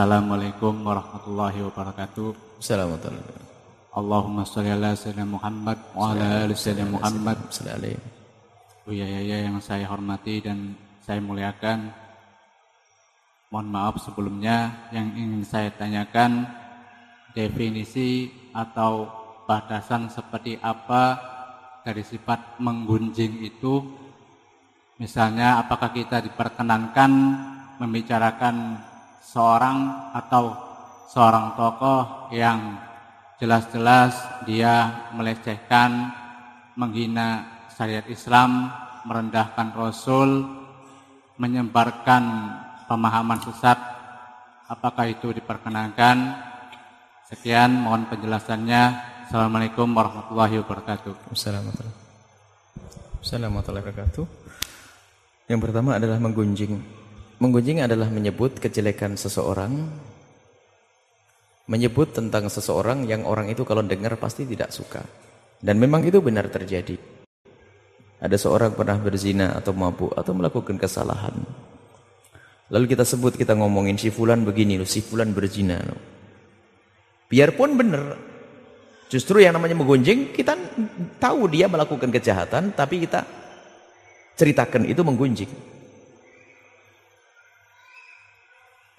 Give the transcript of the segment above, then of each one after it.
Assalamualaikum warahmatullahi wabarakatuh. Assalamualaikum. Allahumma sholli ala sayyidina Muhammad wa ala ali sayyidina Muhammad. Buya Yaya yang saya hormati dan saya muliakan. Mohon maaf sebelumnya yang ingin saya tanyakan definisi atau batasan seperti apa dari sifat menggunjing itu misalnya apakah kita diperkenankan membicarakan seorang atau seorang tokoh yang jelas-jelas dia melecehkan, menghina syariat Islam, merendahkan Rasul, menyebarkan pemahaman sesat, apakah itu diperkenankan? Sekian, mohon penjelasannya. Assalamualaikum warahmatullahi wabarakatuh. Assalamualaikum. Warahmatullahi wabarakatuh. Yang pertama adalah menggunjing. Menggunjing adalah menyebut kejelekan seseorang, menyebut tentang seseorang yang orang itu kalau dengar pasti tidak suka. Dan memang itu benar terjadi. Ada seorang pernah berzina atau mabuk atau melakukan kesalahan. Lalu kita sebut, kita ngomongin si fulan begini loh, si fulan berzina. Biarpun benar, justru yang namanya menggunjing, kita tahu dia melakukan kejahatan, tapi kita ceritakan itu menggunjing.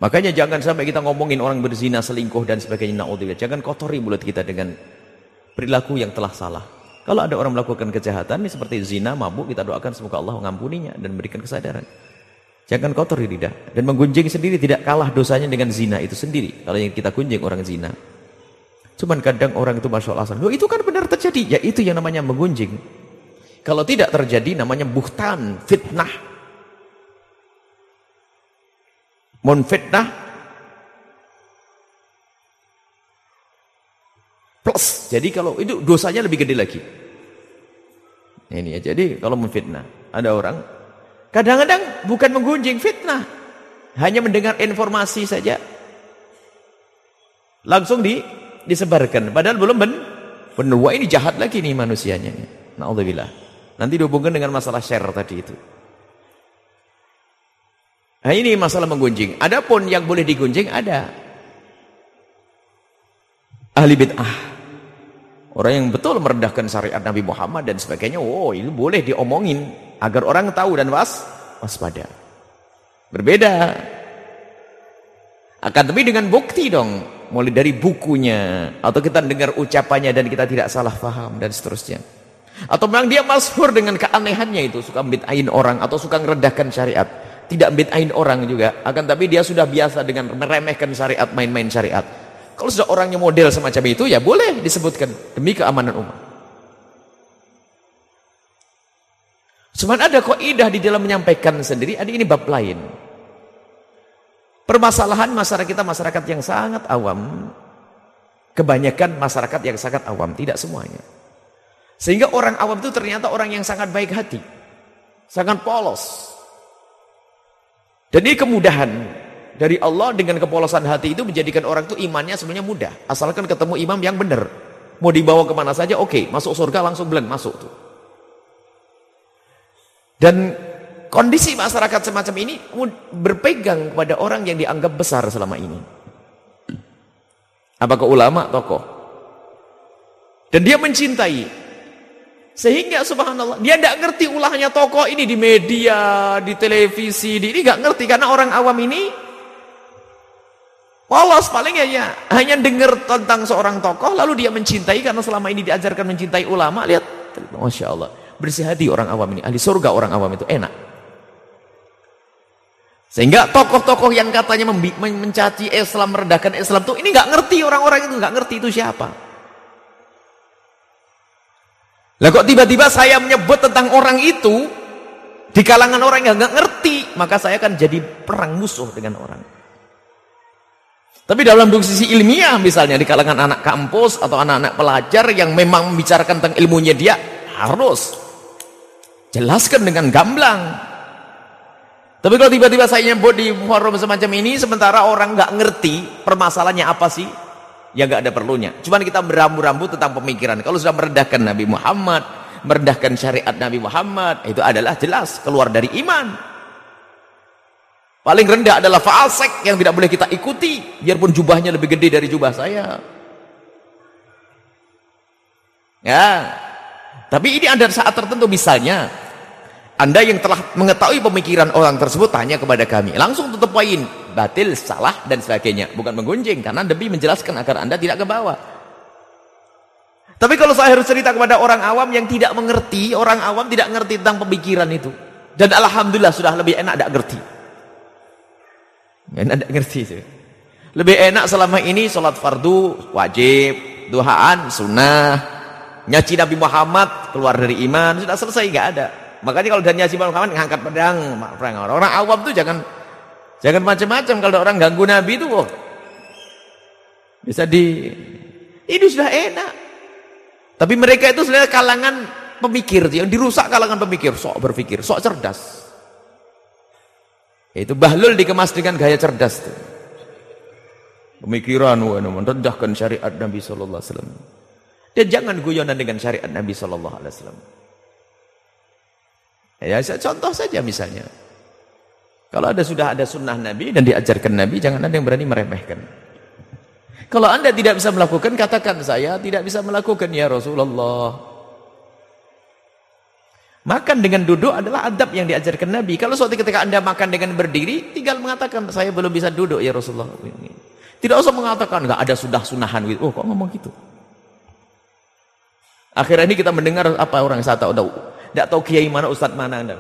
Makanya jangan sampai kita ngomongin orang berzina, selingkuh dan sebagainya. Na'udzubillah. Jangan kotori mulut kita dengan perilaku yang telah salah. Kalau ada orang melakukan kejahatan, seperti zina, mabuk, kita doakan semoga Allah mengampuninya dan memberikan kesadaran. Jangan kotori lidah. Dan menggunjing sendiri tidak kalah dosanya dengan zina itu sendiri. Kalau yang kita gunjing orang zina. Cuman kadang orang itu Masya Allah, Loh, itu kan benar terjadi. Ya itu yang namanya menggunjing. Kalau tidak terjadi namanya buhtan, fitnah, Menfitnah plus. Jadi kalau itu dosanya lebih gede lagi. Ini ya. Jadi kalau menfitnah, ada orang kadang-kadang bukan menggunjing fitnah. Hanya mendengar informasi saja. Langsung di disebarkan. Padahal belum ben, benar. Ini jahat lagi nih manusianya. Na'udzubillah. Nanti dihubungkan dengan masalah share tadi itu. Nah ini masalah menggunjing. Adapun yang boleh digunjing ada. Ahli bid'ah. Orang yang betul merendahkan syariat Nabi Muhammad dan sebagainya. Oh itu boleh diomongin. Agar orang tahu dan was, waspada. Berbeda. Akan tapi dengan bukti dong. Mulai dari bukunya. Atau kita dengar ucapannya dan kita tidak salah faham dan seterusnya. Atau memang dia masyhur dengan keanehannya itu. Suka bid'ahin orang atau suka merendahkan syariat tidak bid'ain orang juga. Akan tapi dia sudah biasa dengan meremehkan syariat main-main syariat. Kalau sudah orangnya model semacam itu ya boleh disebutkan demi keamanan umat. Cuman ada kaidah di dalam menyampaikan sendiri ada ini bab lain. Permasalahan masyarakat kita masyarakat yang sangat awam. Kebanyakan masyarakat yang sangat awam tidak semuanya. Sehingga orang awam itu ternyata orang yang sangat baik hati. Sangat polos dan ini kemudahan dari Allah dengan kepolosan hati itu menjadikan orang itu imannya sebenarnya mudah. Asalkan ketemu imam yang benar. Mau dibawa ke mana saja oke. Okay. Masuk surga langsung belan masuk tuh. Dan kondisi masyarakat semacam ini berpegang kepada orang yang dianggap besar selama ini. Apakah ulama, tokoh. Dan dia mencintai sehingga subhanallah, dia tidak ngerti ulahnya tokoh ini di media, di televisi, di, ini nggak ngerti. Karena orang awam ini polos paling ya hanya dengar tentang seorang tokoh lalu dia mencintai karena selama ini diajarkan mencintai ulama. Lihat, masya Allah, bersih hati orang awam ini, ahli surga orang awam itu. Enak. Sehingga tokoh-tokoh yang katanya mencaci Islam, merendahkan Islam tuh ini nggak ngerti orang-orang itu, nggak ngerti itu siapa. Lah kok tiba-tiba saya menyebut tentang orang itu di kalangan orang yang nggak ngerti, maka saya akan jadi perang musuh dengan orang. Tapi dalam sisi ilmiah misalnya di kalangan anak kampus atau anak-anak pelajar yang memang membicarakan tentang ilmunya dia harus jelaskan dengan gamblang. Tapi kalau tiba-tiba saya nyebut di forum semacam ini sementara orang nggak ngerti permasalahannya apa sih? Ya nggak ada perlunya. Cuman kita berambu-rambu tentang pemikiran. Kalau sudah merendahkan Nabi Muhammad, merendahkan syariat Nabi Muhammad, itu adalah jelas keluar dari iman. Paling rendah adalah fasik yang tidak boleh kita ikuti, biarpun jubahnya lebih gede dari jubah saya. Ya. Tapi ini ada saat tertentu misalnya anda yang telah mengetahui pemikiran orang tersebut tanya kepada kami. Langsung tutup poin, batil, salah dan sebagainya. Bukan menggunjing karena demi menjelaskan agar Anda tidak ke bawah. Tapi kalau saya harus cerita kepada orang awam yang tidak mengerti, orang awam tidak mengerti tentang pemikiran itu. Dan alhamdulillah sudah lebih enak tidak ngerti. Enak tidak ngerti. Lebih enak selama ini sholat fardu wajib, duhaan sunnah, nyaci Nabi Muhammad keluar dari iman sudah selesai nggak ada. Makanya kalau dari nyaci Muhammad ngangkat pedang, perang orang, orang awam tuh jangan jangan macam-macam kalau orang ganggu Nabi itu oh, bisa di ini sudah enak. Tapi mereka itu sebenarnya kalangan pemikir yang dirusak kalangan pemikir, sok berpikir, sok cerdas. Itu bahlul dikemas dengan gaya cerdas tuh. Pemikiran wa merendahkan syariat Nabi sallallahu alaihi wasallam. Dan jangan guyonan dengan syariat Nabi sallallahu alaihi wasallam. Ya, saya contoh saja misalnya. Kalau ada sudah ada sunnah Nabi dan diajarkan Nabi, jangan ada yang berani meremehkan. Kalau anda tidak bisa melakukan, katakan saya tidak bisa melakukan ya Rasulullah. Makan dengan duduk adalah adab yang diajarkan Nabi. Kalau suatu ketika anda makan dengan berdiri, tinggal mengatakan, saya belum bisa duduk ya Rasulullah. Tidak usah mengatakan, nggak ada sudah sunahan. Oh kok ngomong gitu? Akhirnya ini kita mendengar apa orang saya tahu, tidak tahu kiai mana, ustadz mana anda.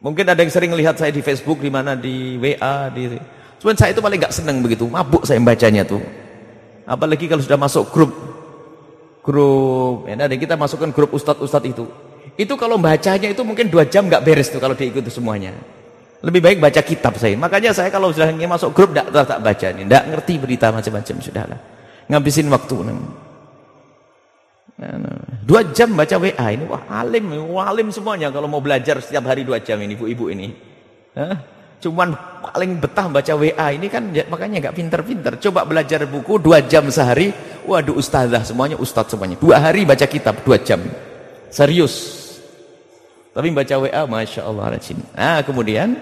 Mungkin ada yang sering lihat saya di Facebook, di mana, di WA, di... Cuman saya itu paling nggak senang begitu, mabuk saya membacanya tuh. Apalagi kalau sudah masuk grup grup ya, dan kita masukkan grup ustadz-ustadz itu. Itu kalau bacanya itu mungkin dua jam nggak beres tuh kalau diikuti semuanya. Lebih baik baca kitab saya. Makanya saya kalau sudah masuk grup tidak tak baca ini tidak ngerti berita macam-macam sudahlah. Ngabisin waktu nah. Dua jam baca WA ini wah alim wah alim semuanya kalau mau belajar setiap hari dua jam ini ibu-ibu ini. Cuman paling betah baca WA ini kan ya, makanya nggak pinter-pinter. Coba belajar buku dua jam sehari. Waduh ustazah semuanya ustadz semuanya. Dua hari baca kitab dua jam. Serius. Tapi baca WA Masya Allah nah kemudian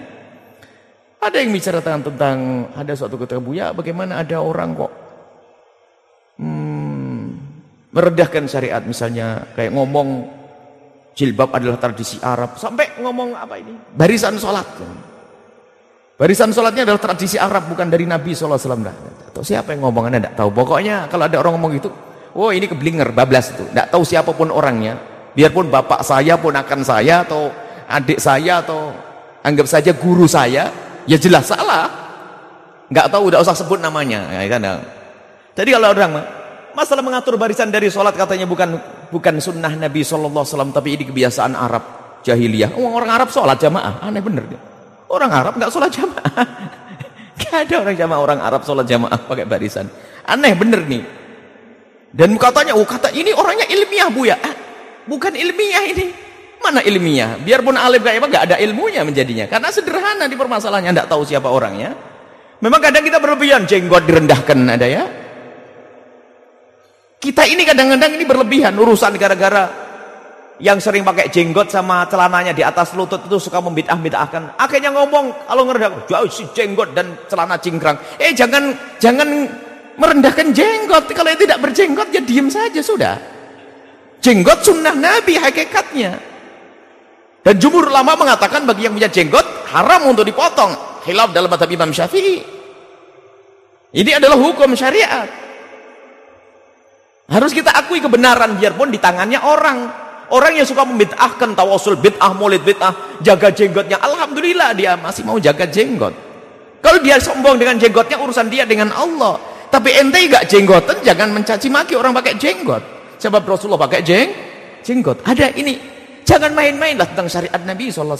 ada yang bicara tentang, tentang ada suatu ketika Buya bagaimana ada orang kok meredahkan syariat misalnya kayak ngomong jilbab adalah tradisi Arab sampai ngomong apa ini barisan sholat Barisan sholatnya adalah tradisi Arab, bukan dari Nabi SAW. Atau siapa yang ngomong, anda tidak tahu. Pokoknya kalau ada orang ngomong gitu, oh ini keblinger, bablas itu. Tidak tahu siapa pun orangnya. Biarpun bapak saya, pun akan saya, atau adik saya, atau anggap saja guru saya, ya jelas salah. Nggak tahu, tidak usah sebut namanya. Ya, kan? Jadi kalau orang masalah mengatur barisan dari sholat katanya bukan bukan sunnah Nabi SAW, tapi ini kebiasaan Arab jahiliyah. Orang Arab sholat jamaah, aneh bener dia. Orang Arab nggak sholat jamaah. Gak ada orang jamaah orang Arab sholat jamaah pakai barisan. Aneh bener nih. Dan katanya, oh kata ini orangnya ilmiah bu ya. Ah, bukan ilmiah ini. Mana ilmiah? Biarpun alim kayak apa, gak ada ilmunya menjadinya. Karena sederhana di permasalahannya, nggak tahu siapa orangnya. Memang kadang kita berlebihan, jenggot direndahkan ada ya. Kita ini kadang-kadang ini berlebihan urusan gara-gara yang sering pakai jenggot sama celananya di atas lutut itu suka membid'ah-bid'ahkan. Akhirnya ngomong kalau ngerendah, jauh si jenggot dan celana cingkrang. Eh jangan jangan merendahkan jenggot. Kalau tidak berjenggot ya diam saja sudah. Jenggot sunnah Nabi hakikatnya. Dan jumhur ulama mengatakan bagi yang punya jenggot haram untuk dipotong. Khilaf dalam madhab Imam Syafi'i. Ini adalah hukum syariat. Harus kita akui kebenaran biarpun di tangannya orang. Orang yang suka membid'ahkan tawasul bid'ah, maulid bid'ah, jaga jenggotnya. Alhamdulillah dia masih mau jaga jenggot. Kalau dia sombong dengan jenggotnya urusan dia dengan Allah. Tapi ente gak jenggotan jangan mencaci maki orang pakai jenggot. Sebab Rasulullah pakai jeng jenggot. Ada ini. Jangan main-main lah tentang syariat Nabi SAW.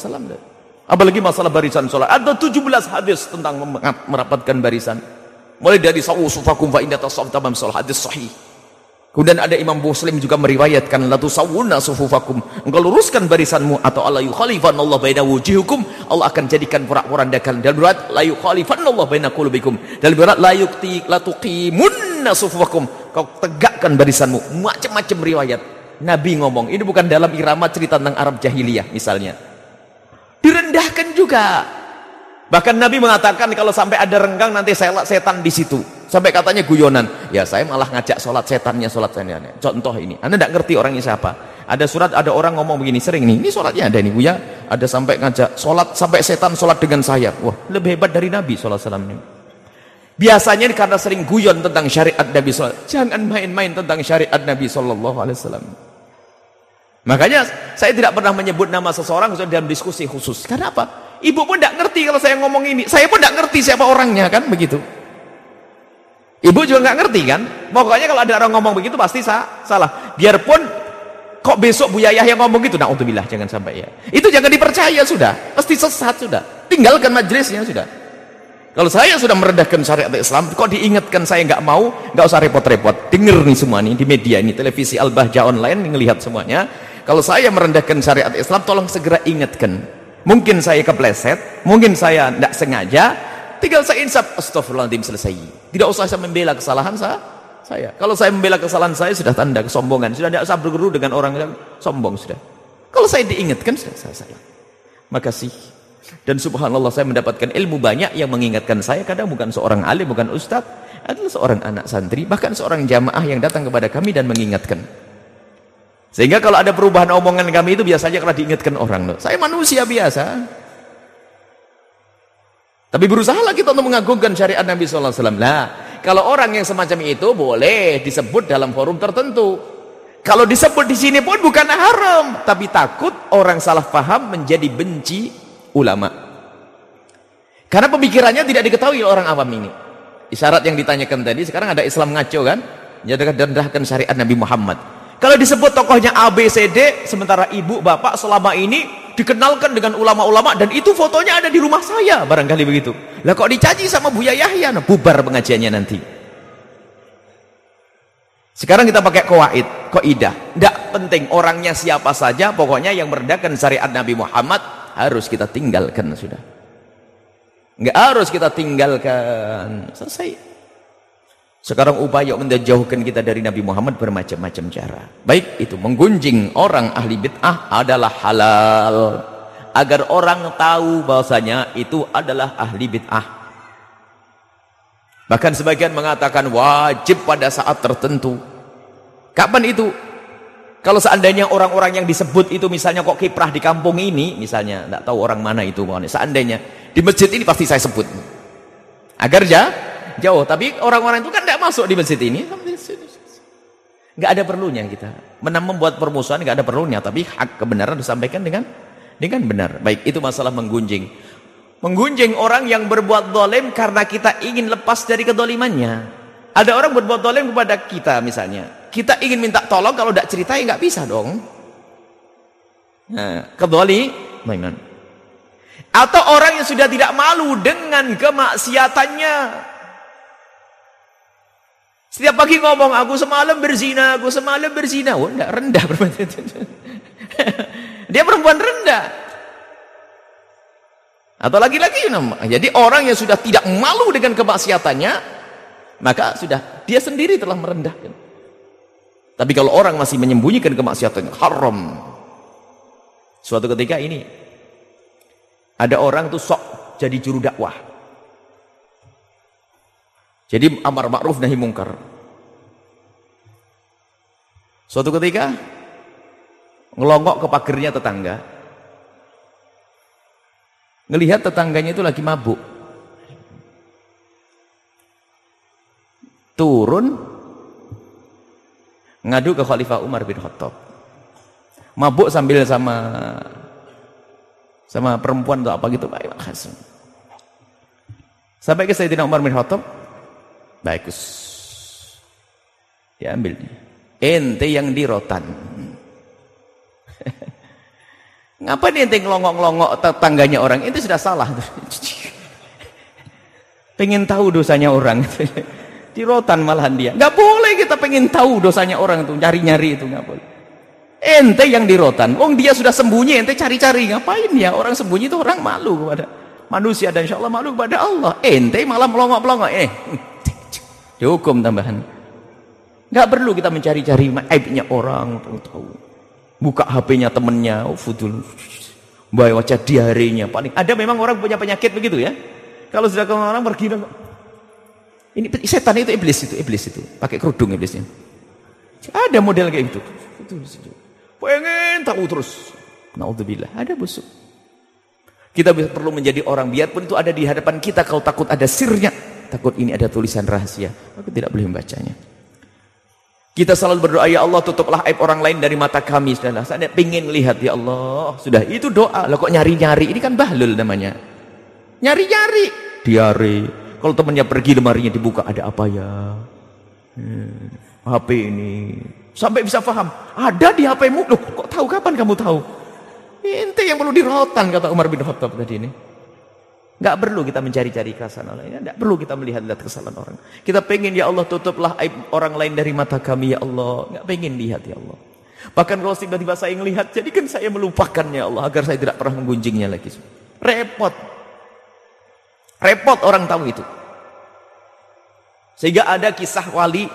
Apalagi masalah barisan sholat. Ada 17 hadis tentang merapatkan barisan. Mulai dari sawu sufakum fa inna tasawuf tamam sholat. Hadis sahih. Kemudian ada Imam Muslim juga meriwayatkan la tusawwuna sufufakum. Engkau luruskan barisanmu atau Allah yukhalifan Allah baina wujuhukum. Allah akan jadikan porak-porandakan. Dalam berat la yukhalifan Allah baina qulubikum. Dalam berat la yukti la tuqimunna sufufakum. Kau tegakkan barisanmu. Macam-macam riwayat. Nabi ngomong. Ini bukan dalam irama cerita tentang Arab jahiliyah misalnya. Direndahkan juga. Bahkan Nabi mengatakan kalau sampai ada renggang nanti saya setan di situ. Sampai katanya guyonan. Ya saya malah ngajak sholat setannya sholat saya. Contoh ini. Anda tidak ngerti orangnya siapa. Ada surat ada orang ngomong begini sering nih. Ini sholatnya ada nih Buya. Ada sampai ngajak sholat sampai setan sholat dengan saya. Wah lebih hebat dari Nabi sholat salam ini. Biasanya karena sering guyon tentang syariat Nabi SAW. Jangan main-main tentang syariat Nabi SAW. Makanya saya tidak pernah menyebut nama seseorang dalam diskusi khusus. Karena apa? Ibu pun tidak ngerti kalau saya ngomong ini. Saya pun tidak ngerti siapa orangnya kan begitu. Ibu juga nggak ngerti kan? Pokoknya kalau ada orang ngomong begitu pasti sah, salah. Biarpun kok besok Bu Yayah yang ngomong gitu, nah bilah jangan sampai ya. Itu jangan dipercaya sudah, pasti sesat sudah. Tinggalkan majelisnya sudah. Kalau saya sudah merendahkan syariat Islam, kok diingatkan saya nggak mau, nggak usah repot-repot. Dengar nih semua nih di media ini, televisi Al-Bahja online, ngelihat semuanya. Kalau saya merendahkan syariat Islam, tolong segera ingatkan. Mungkin saya kepleset, mungkin saya tidak sengaja, tinggal saya insaf, astagfirullahaladzim selesai. Tidak usah saya membela kesalahan saya. saya. Kalau saya membela kesalahan saya, sudah tanda kesombongan. Sudah tidak usah berguru dengan orang yang sombong sudah. Kalau saya diingatkan, sudah saya salah. Makasih. Dan subhanallah saya mendapatkan ilmu banyak yang mengingatkan saya kadang bukan seorang alim, bukan ustaz, adalah seorang anak santri, bahkan seorang jamaah yang datang kepada kami dan mengingatkan. Sehingga kalau ada perubahan omongan kami itu biasanya karena diingatkan orang. Saya manusia biasa. Tapi berusahalah kita untuk mengagungkan syariat Nabi SAW. Nah, kalau orang yang semacam itu boleh disebut dalam forum tertentu. Kalau disebut di sini pun bukan haram, tapi takut orang salah paham menjadi benci ulama. Karena pemikirannya tidak diketahui orang awam ini. Isyarat yang ditanyakan tadi, sekarang ada Islam ngaco kan? Jadi rendahkan syariat Nabi Muhammad. Kalau disebut tokohnya A, B, C, D, sementara ibu, bapak selama ini dikenalkan dengan ulama-ulama dan itu fotonya ada di rumah saya, barangkali begitu. Lah kok dicaci sama Buya Yahya, nah, bubar pengajiannya nanti. Sekarang kita pakai kawaid, kaidah. Tidak penting orangnya siapa saja, pokoknya yang merendahkan syariat Nabi Muhammad harus kita tinggalkan sudah. Enggak harus kita tinggalkan. Selesai. Sekarang upaya menjauhkan kita dari Nabi Muhammad bermacam-macam cara. Baik itu menggunjing orang ahli bid'ah adalah halal. Agar orang tahu bahasanya itu adalah ahli bid'ah. Bahkan sebagian mengatakan wajib pada saat tertentu. Kapan itu? Kalau seandainya orang-orang yang disebut itu misalnya kok kiprah di kampung ini, misalnya, tidak tahu orang mana itu, seandainya di masjid ini pasti saya sebut. Agar ya, jauh. Tapi orang-orang itu kan tidak masuk di masjid ini. Nggak ada perlunya kita. Menang membuat permusuhan nggak ada perlunya. Tapi hak kebenaran disampaikan dengan dengan benar. Baik, itu masalah menggunjing. Menggunjing orang yang berbuat dolim karena kita ingin lepas dari kedolimannya. Ada orang berbuat dolim kepada kita misalnya. Kita ingin minta tolong kalau tidak cerita ya nggak bisa dong. Nah, kedoli, Atau orang yang sudah tidak malu dengan kemaksiatannya. Setiap pagi ngomong, aku semalam berzina, aku semalam berzina. Oh, enggak, rendah. Dia perempuan rendah. Atau lagi-lagi. Jadi orang yang sudah tidak malu dengan kemaksiatannya, maka sudah, dia sendiri telah merendahkan. Tapi kalau orang masih menyembunyikan kemaksiatannya, haram. Suatu ketika ini, ada orang tuh sok jadi juru dakwah. Jadi amar ma'ruf nahi mungkar. Suatu ketika ngelongok ke pagernya tetangga. Ngelihat tetangganya itu lagi mabuk. Turun ngadu ke Khalifah Umar bin Khattab. Mabuk sambil sama sama perempuan atau apa gitu Pak Sampai ke Sayyidina Umar bin Khattab Bagus. Diambil. Ente yang di rotan. Ngapa nih ente ngelongok-ngelongok tetangganya orang? Itu sudah salah. pengen tahu dosanya orang. di rotan malahan dia. Gak boleh kita pengen tahu dosanya orang itu. Nyari-nyari itu gak boleh. Ente yang di rotan. Oh dia sudah sembunyi. Ente cari-cari. Ngapain ya? Orang sembunyi itu orang malu kepada manusia. Dan insya Allah malu kepada Allah. Ente malah melongok-melongok. Eh Dihukum tambahan. Gak perlu kita mencari-cari aibnya orang, tahu-tahu. Buka HP-nya temennya, oh fudul. Bawa wajah diarenya paling ada memang orang punya penyakit begitu ya. Kalau sudah ke orang pergi ini setan itu iblis itu, iblis itu. Pakai kerudung iblisnya. Ada model kayak gitu. Pengen tahu terus. Naudzubillah, ada busuk. Kita perlu menjadi orang biarpun itu ada di hadapan kita kalau takut ada sirnya, takut ini ada tulisan rahasia, maka tidak boleh membacanya. Kita selalu berdoa, ya Allah tutuplah aib orang lain dari mata kami. Saudara, saya ingin lihat, ya Allah. Sudah, itu doa. Lah kok nyari-nyari? Ini kan bahlul namanya. Nyari-nyari. Diare. Kalau temannya pergi lemarinya dibuka, ada apa ya? Hmm, HP ini. Sampai bisa paham. Ada di HPmu. Loh, kok tahu kapan kamu tahu? Inti yang perlu dirotan, kata Umar bin Khattab tadi ini. Gak perlu kita mencari-cari kesalahan orang. Tidak perlu kita melihat-lihat kesalahan orang. Kita pengen ya Allah tutuplah aib orang lain dari mata kami ya Allah. Gak pengen lihat ya Allah. Bahkan kalau tiba-tiba saya melihat, jadikan saya melupakannya ya Allah agar saya tidak pernah menggunjingnya lagi. Repot. Repot orang tahu itu. Sehingga ada kisah wali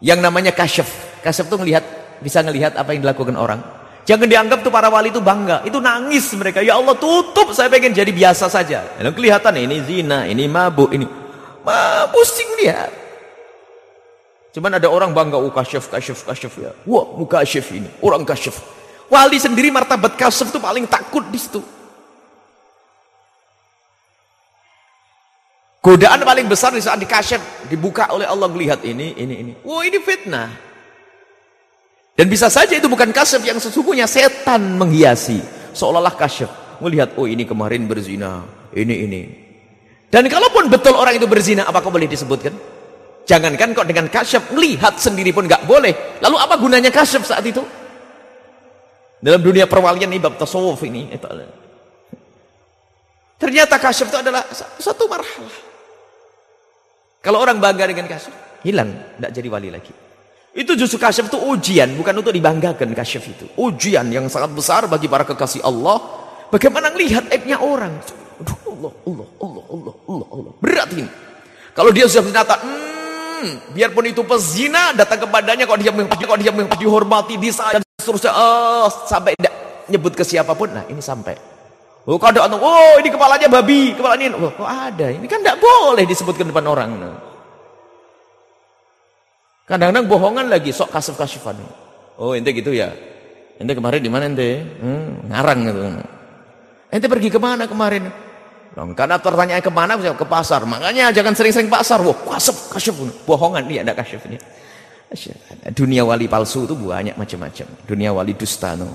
yang namanya kasyaf. Kasyaf itu melihat bisa melihat apa yang dilakukan orang. Jangan dianggap tuh para wali itu bangga. Itu nangis mereka. Ya Allah tutup. Saya pengen jadi biasa saja. Dan kelihatan ini zina, ini mabuk, ini. Ma, pusing dia. Cuman ada orang bangga. Oh kasyaf, kasyaf, kasyaf ya. Wah muka kasyaf ini. Orang kasyaf. Wali sendiri martabat kasyaf itu paling takut di situ. Godaan paling besar di saat dikasyaf. Dibuka oleh Allah melihat ini, ini, ini. Wah ini fitnah. Dan bisa saja itu bukan kasyaf yang sesungguhnya setan menghiasi. Seolah-olah kasyaf. Melihat, oh ini kemarin berzina. Ini, ini. Dan kalaupun betul orang itu berzina, apakah boleh disebutkan? Jangankan kok dengan kasyaf, melihat sendiri pun nggak boleh. Lalu apa gunanya kasyaf saat itu? Dalam dunia perwalian ini, bab tasawuf ini. Ternyata kasyaf itu adalah satu marhalah. Kalau orang bangga dengan kasyaf, hilang, tidak jadi wali lagi. Itu justru kasyaf itu ujian, bukan untuk dibanggakan kasyaf itu. Ujian yang sangat besar bagi para kekasih Allah. Bagaimana melihat aibnya orang. Aduh, Allah, Allah, Allah, Allah, Allah, Allah. Berat ini. Kalau dia sudah berkata, hmm, biarpun itu pezina, datang kepadanya, kok dia, kok dia dihormati, disayang, seterusnya, oh, sampai tidak nyebut ke siapa pun. Nah, ini sampai. Oh, kadang, oh, ini kepalanya babi, kepalanya ini. Oh, kok ada? Ini kan tidak boleh disebutkan depan orang. Nah. Kadang-kadang bohongan lagi, sok kasif-kasifan. Oh, ente gitu ya. Ente kemarin di mana ente? Hmm, ngarang gitu. Ente pergi ke mana kemarin? Dong, karena pertanyaan ke mana? Ke pasar. Makanya jangan sering-sering pasar. Wah, kasif, kasif. Bohongan dia ada kasifnya. Dunia wali palsu itu banyak macam-macam. Dunia wali dusta no.